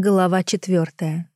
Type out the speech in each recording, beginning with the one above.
Глава четвертая.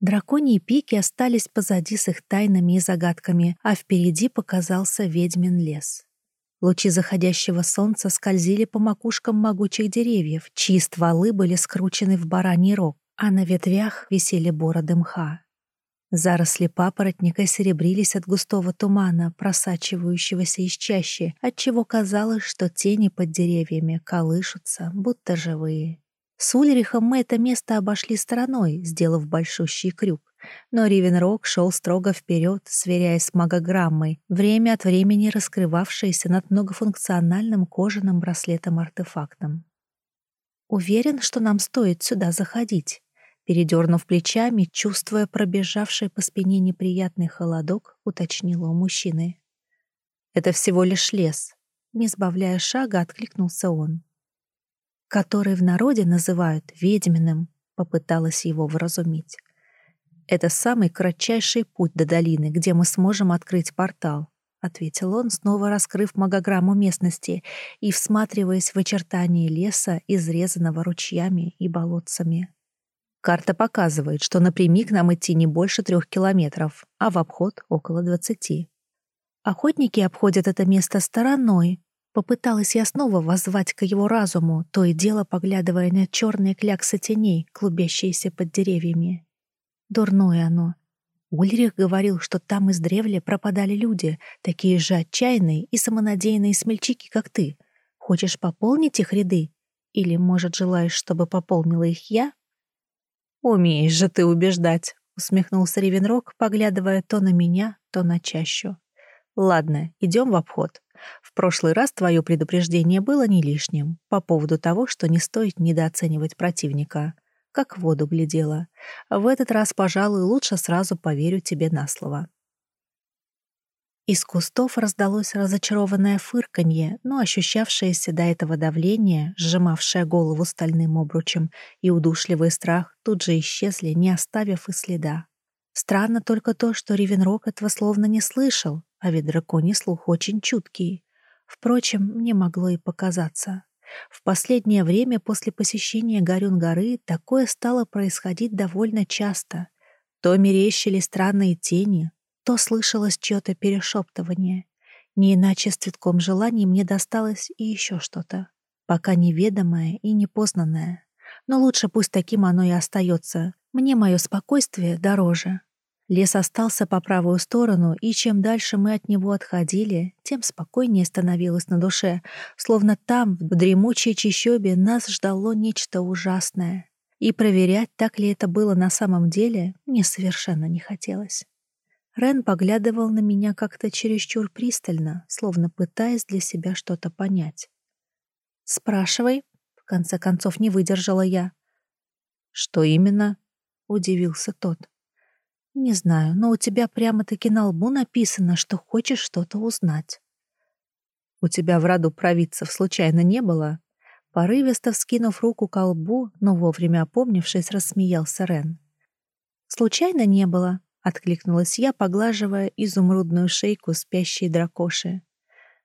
Драконьи пики остались позади с их тайнами и загадками, а впереди показался ведьмин лес. Лучи заходящего солнца скользили по макушкам могучих деревьев, чьи стволы были скручены в бараний рог, а на ветвях висели бороды мха. Заросли папоротника серебрились от густого тумана, просачивающегося из чащи, отчего казалось, что тени под деревьями колышутся, будто живые. С Ульрихом мы это место обошли стороной, сделав большущий крюк. Но Ривенрог шел строго вперед, сверяясь с магограммой, время от времени раскрывавшейся над многофункциональным кожаным браслетом-артефактом. «Уверен, что нам стоит сюда заходить», передернув плечами, чувствуя пробежавший по спине неприятный холодок, уточнила у мужчины. «Это всего лишь лес», — не сбавляя шага, откликнулся он который в народе называют ведьминым, попыталась его вразумить. Это самый кратчайший путь до долины, где мы сможем открыть портал, ответил он, снова раскрыв магограмму местности и всматриваясь в очертания леса, изрезанного ручьями и болотцами. Карта показывает, что напрямик нам идти не больше трех километров, а в обход — около двадцати. Охотники обходят это место стороной, Попыталась я снова воззвать к его разуму, то и дело поглядывая на черные кляксы теней, клубящиеся под деревьями. Дурное оно. Ульрих говорил, что там издревле пропадали люди, такие же отчаянные и самонадеянные смельчаки, как ты. Хочешь пополнить их ряды? Или, может, желаешь, чтобы пополнила их я? «Умеешь же ты убеждать», — усмехнулся Ревенрог, поглядывая то на меня, то на чащу. «Ладно, идем в обход. Прошлый раз твое предупреждение было не лишним по поводу того, что не стоит недооценивать противника. Как в воду глядела. В этот раз, пожалуй, лучше сразу поверю тебе на слово. Из кустов раздалось разочарованное фырканье, но ощущавшееся до этого давление, сжимавшее голову стальным обручем, и удушливый страх тут же исчезли, не оставив и следа. Странно только то, что Ривенрок этого словно не слышал, а ведь драконий слух очень чуткий. Впрочем, мне могло и показаться. В последнее время после посещения Горюн-горы такое стало происходить довольно часто. То мерещили странные тени, то слышалось чье-то перешептывание. Не иначе с цветком желаний мне досталось и еще что-то, пока неведомое и непознанное. Но лучше пусть таким оно и остается. Мне мое спокойствие дороже. Лес остался по правую сторону, и чем дальше мы от него отходили, тем спокойнее становилось на душе, словно там, в дремучей чащобе, нас ждало нечто ужасное. И проверять, так ли это было на самом деле, мне совершенно не хотелось. Рен поглядывал на меня как-то чересчур пристально, словно пытаясь для себя что-то понять. «Спрашивай», — в конце концов не выдержала я. «Что именно?» — удивился тот. «Не знаю, но у тебя прямо-таки на лбу написано, что хочешь что-то узнать». «У тебя в роду провидцев случайно не было?» Порывисто вскинув руку к лбу, но вовремя опомнившись, рассмеялся Рен. «Случайно не было», — откликнулась я, поглаживая изумрудную шейку спящей дракоши.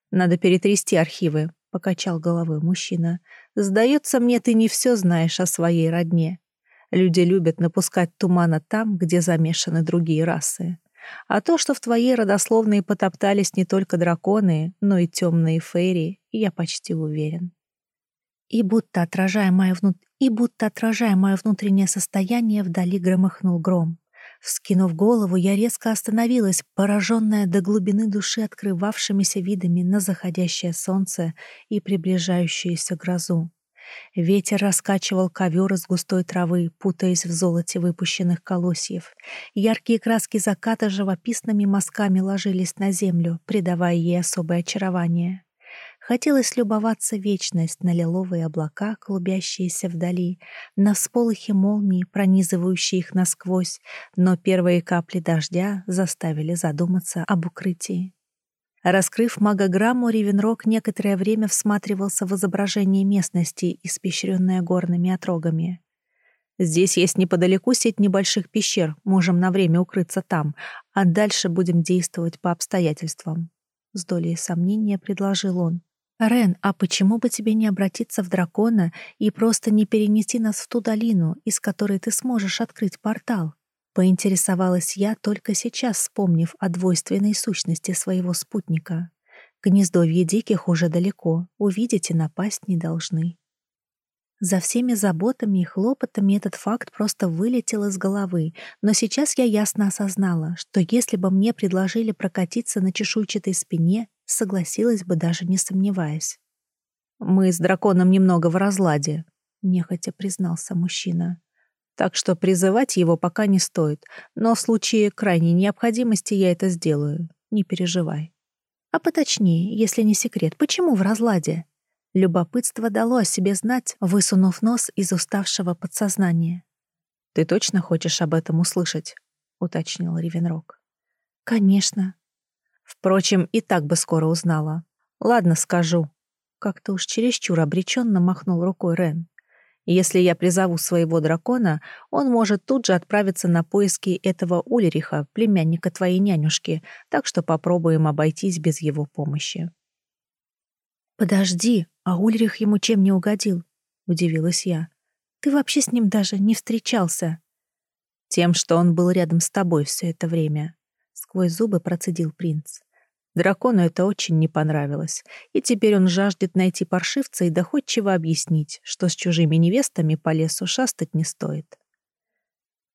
«Надо перетрясти архивы», — покачал головой мужчина. «Сдается мне, ты не все знаешь о своей родне. Люди любят напускать тумана там, где замешаны другие расы. А то, что в твоей родословной потоптались не только драконы, но и темные фейри, я почти уверен. И будто отражая мое, внут... и будто отражая мое внутреннее состояние, вдали громыхнул гром. Вскинув голову, я резко остановилась, пораженная до глубины души открывавшимися видами на заходящее солнце и приближающуюся грозу. Ветер раскачивал ковер из густой травы, путаясь в золоте выпущенных колосьев. Яркие краски заката живописными мазками ложились на землю, придавая ей особое очарование. Хотелось любоваться вечность на лиловые облака, клубящиеся вдали, на всполохи молний, пронизывающие их насквозь, но первые капли дождя заставили задуматься об укрытии. Раскрыв магограмму, Ривенрог некоторое время всматривался в изображение местности, испещренное горными отрогами. «Здесь есть неподалеку сеть небольших пещер, можем на время укрыться там, а дальше будем действовать по обстоятельствам», — с долей сомнения предложил он. «Рен, а почему бы тебе не обратиться в дракона и просто не перенести нас в ту долину, из которой ты сможешь открыть портал?» Поинтересовалась я, только сейчас вспомнив о двойственной сущности своего спутника. Гнездовье диких уже далеко, увидеть и напасть не должны. За всеми заботами и хлопотами этот факт просто вылетел из головы, но сейчас я ясно осознала, что если бы мне предложили прокатиться на чешуйчатой спине, согласилась бы даже не сомневаясь. «Мы с драконом немного в разладе», — нехотя признался мужчина. «Так что призывать его пока не стоит, но в случае крайней необходимости я это сделаю, не переживай». «А поточнее, если не секрет, почему в разладе?» Любопытство дало о себе знать, высунув нос из уставшего подсознания. «Ты точно хочешь об этом услышать?» — уточнил Ривенрог. «Конечно», Впрочем, и так бы скоро узнала. Ладно, скажу. Как-то уж чересчур обреченно махнул рукой Рен. Если я призову своего дракона, он может тут же отправиться на поиски этого Ульриха, племянника твоей нянюшки, так что попробуем обойтись без его помощи. «Подожди, а Ульрих ему чем не угодил?» — удивилась я. «Ты вообще с ним даже не встречался?» «Тем, что он был рядом с тобой все это время», — сквозь зубы процедил принц. Дракону это очень не понравилось, и теперь он жаждет найти паршивца и доходчиво объяснить, что с чужими невестами по лесу шастать не стоит.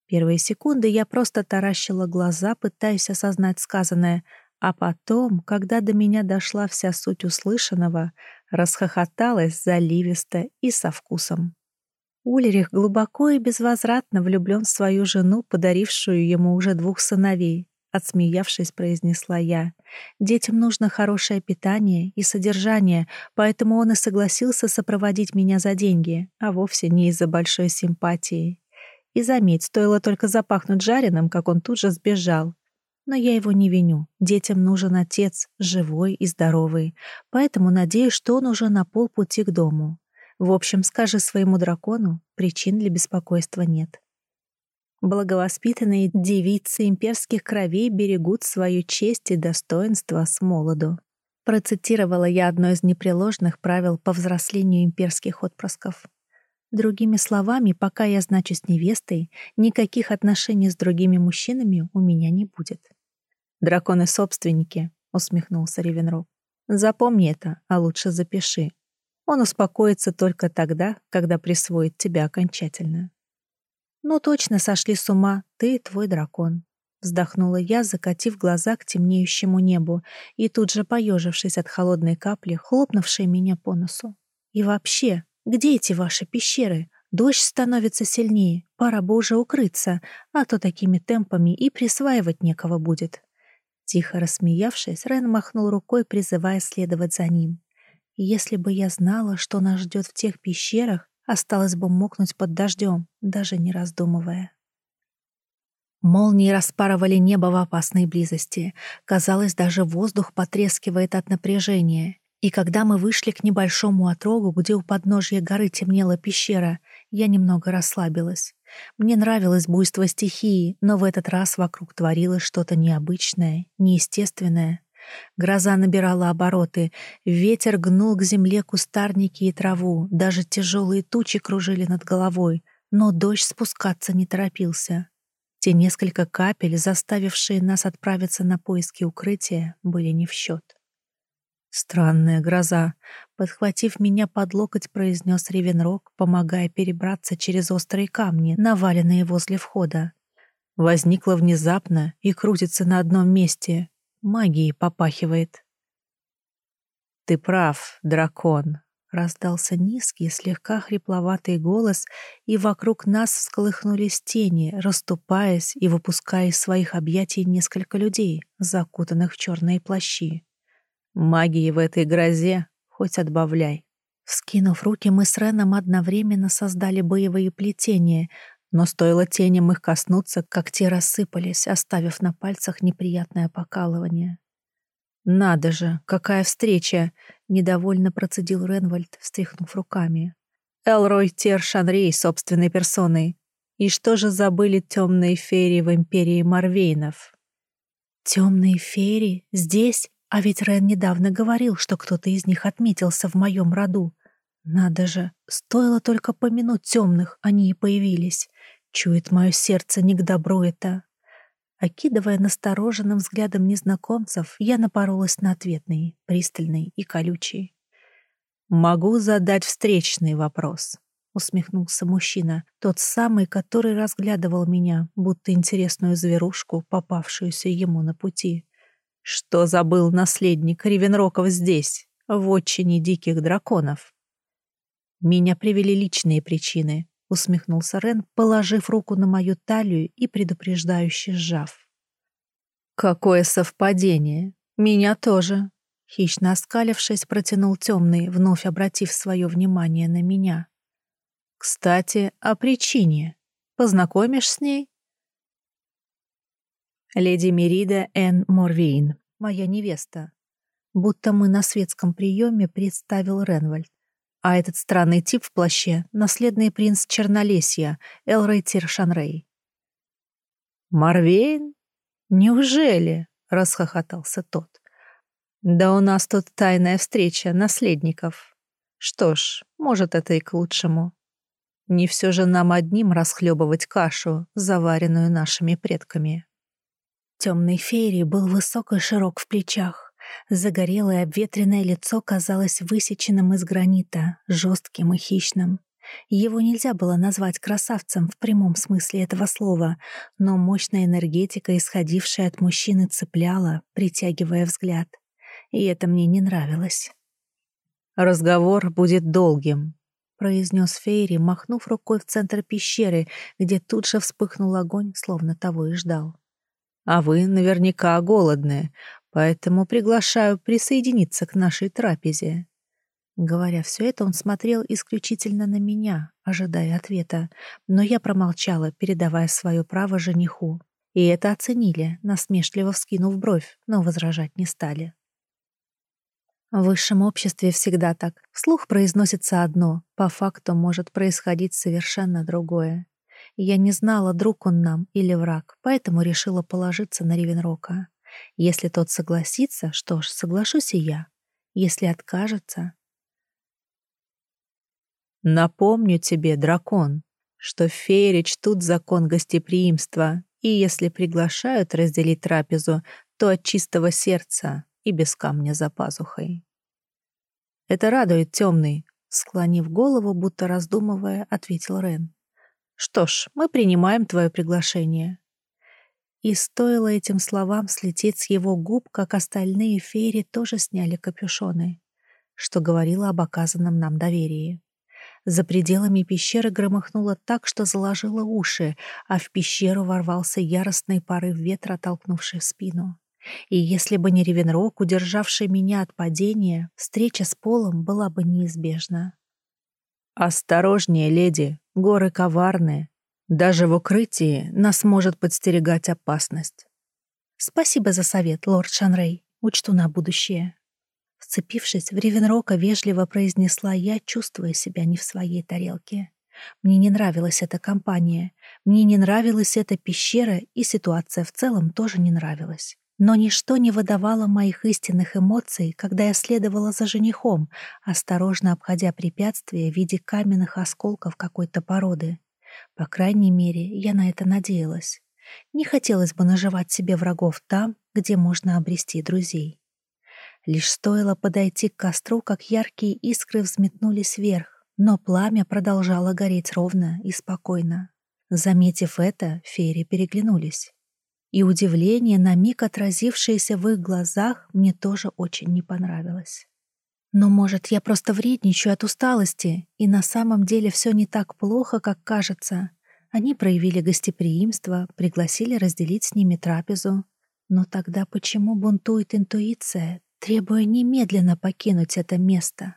Первые секунды я просто таращила глаза, пытаясь осознать сказанное, а потом, когда до меня дошла вся суть услышанного, расхохоталась заливисто и со вкусом. Ульрих глубоко и безвозвратно влюблен в свою жену, подарившую ему уже двух сыновей, Отсмеявшись, произнесла я. «Детям нужно хорошее питание и содержание, поэтому он и согласился сопроводить меня за деньги, а вовсе не из-за большой симпатии. И заметь, стоило только запахнуть жареным, как он тут же сбежал. Но я его не виню. Детям нужен отец, живой и здоровый, поэтому надеюсь, что он уже на полпути к дому. В общем, скажи своему дракону, причин для беспокойства нет». Благовоспитанные девицы имперских кровей берегут свою честь и достоинство с молоду. Процитировала я одно из непреложных правил по взрослению имперских отпрысков. Другими словами, пока я значусь невестой, никаких отношений с другими мужчинами у меня не будет. «Драконы-собственники», — усмехнулся Ревенрог. «Запомни это, а лучше запиши. Он успокоится только тогда, когда присвоит тебя окончательно». «Ну точно сошли с ума, ты и твой дракон», — вздохнула я, закатив глаза к темнеющему небу и тут же поежившись от холодной капли, хлопнувшей меня по носу. «И вообще, где эти ваши пещеры? Дождь становится сильнее, пора бы уже укрыться, а то такими темпами и присваивать некого будет». Тихо рассмеявшись, Рен махнул рукой, призывая следовать за ним. «Если бы я знала, что нас ждет в тех пещерах, Осталось бы мокнуть под дождем, даже не раздумывая. Молнии распарывали небо в опасной близости. Казалось, даже воздух потрескивает от напряжения. И когда мы вышли к небольшому отрогу, где у подножья горы темнела пещера, я немного расслабилась. Мне нравилось буйство стихии, но в этот раз вокруг творилось что-то необычное, неестественное. Гроза набирала обороты, ветер гнул к земле кустарники и траву, даже тяжелые тучи кружили над головой, но дождь спускаться не торопился. Те несколько капель, заставившие нас отправиться на поиски укрытия, были не в счет. «Странная гроза», — подхватив меня под локоть, произнес Ревенрог, помогая перебраться через острые камни, наваленные возле входа. Возникла внезапно и крутится на одном месте, магией попахивает. «Ты прав, дракон», — раздался низкий, слегка хрипловатый голос, и вокруг нас всколыхнулись тени, расступаясь и выпуская из своих объятий несколько людей, закутанных в черные плащи. «Магии в этой грозе хоть отбавляй». Скинув руки, мы с Реном одновременно создали боевые плетения, но стоило теням их коснуться, как те рассыпались, оставив на пальцах неприятное покалывание. «Надо же, какая встреча!» — недовольно процедил Ренвальд, встряхнув руками. «Элрой Тершанрей собственной персоной. И что же забыли темные феи в империи Марвейнов?» «Темные феи? Здесь? А ведь Рен недавно говорил, что кто-то из них отметился в моем роду. Надо же, стоило только помянуть темных, они и появились. Чует мое сердце не к добру это. Окидывая настороженным взглядом незнакомцев, я напоролась на ответный, пристальный и колючий. «Могу задать встречный вопрос», — усмехнулся мужчина, тот самый, который разглядывал меня, будто интересную зверушку, попавшуюся ему на пути. «Что забыл наследник Ревенроков здесь, в отчине диких драконов?» «Меня привели личные причины», — усмехнулся Рен, положив руку на мою талию и предупреждающе сжав. «Какое совпадение! Меня тоже!» Хищно оскалившись, протянул темный, вновь обратив свое внимание на меня. «Кстати, о причине. Познакомишь с ней?» «Леди Мерида Н. Морвейн, моя невеста. Будто мы на светском приеме представил Ренвальд. А этот странный тип в плаще — наследный принц Чернолесья, Элрей Тиршанрей. «Марвейн? Неужели?» — расхохотался тот. «Да у нас тут тайная встреча наследников. Что ж, может, это и к лучшему. Не все же нам одним расхлебывать кашу, заваренную нашими предками». Темный фейри был высок и широк в плечах. Загорелое обветренное лицо казалось высеченным из гранита, жестким и хищным. Его нельзя было назвать красавцем в прямом смысле этого слова, но мощная энергетика, исходившая от мужчины, цепляла, притягивая взгляд. И это мне не нравилось. «Разговор будет долгим», — произнес Фейри, махнув рукой в центр пещеры, где тут же вспыхнул огонь, словно того и ждал. «А вы наверняка голодны, поэтому приглашаю присоединиться к нашей трапезе». Говоря все это, он смотрел исключительно на меня, ожидая ответа, но я промолчала, передавая свое право жениху. И это оценили, насмешливо вскинув бровь, но возражать не стали. В высшем обществе всегда так. Вслух произносится одно, по факту может происходить совершенно другое. Я не знала, друг он нам или враг, поэтому решила положиться на Ревенрока. Если тот согласится, что ж, соглашусь и я. Если откажется... Напомню тебе, дракон, что в Фейре чтут закон гостеприимства, и если приглашают разделить трапезу, то от чистого сердца и без камня за пазухой. Это радует темный, склонив голову, будто раздумывая, ответил Рен. Что ж, мы принимаем твое приглашение. И стоило этим словам слететь с его губ, как остальные феери тоже сняли капюшоны, что говорило об оказанном нам доверии. За пределами пещеры громыхнуло так, что заложило уши, а в пещеру ворвался яростный порыв ветра, толкнувший спину. И если бы не Ревенрок, удержавший меня от падения, встреча с Полом была бы неизбежна. «Осторожнее, леди, горы коварные, даже в укрытии нас может подстерегать опасность. Спасибо за совет, лорд Шанрей. Учту на будущее. Вцепившись в Ревенрока, вежливо произнесла я, чувствуя себя не в своей тарелке. Мне не нравилась эта компания, мне не нравилась эта пещера, и ситуация в целом тоже не нравилась. Но ничто не выдавало моих истинных эмоций, когда я следовала за женихом, осторожно обходя препятствия в виде каменных осколков какой-то породы. По крайней мере, я на это надеялась. Не хотелось бы наживать себе врагов там, где можно обрести друзей. Лишь стоило подойти к костру, как яркие искры взметнулись вверх, но пламя продолжало гореть ровно и спокойно. Заметив это, феи переглянулись. И удивление, на миг отразившееся в их глазах, мне тоже очень не понравилось. Но, может, я просто вредничаю от усталости, и на самом деле все не так плохо, как кажется. Они проявили гостеприимство, пригласили разделить с ними трапезу. Но тогда почему бунтует интуиция, требуя немедленно покинуть это место?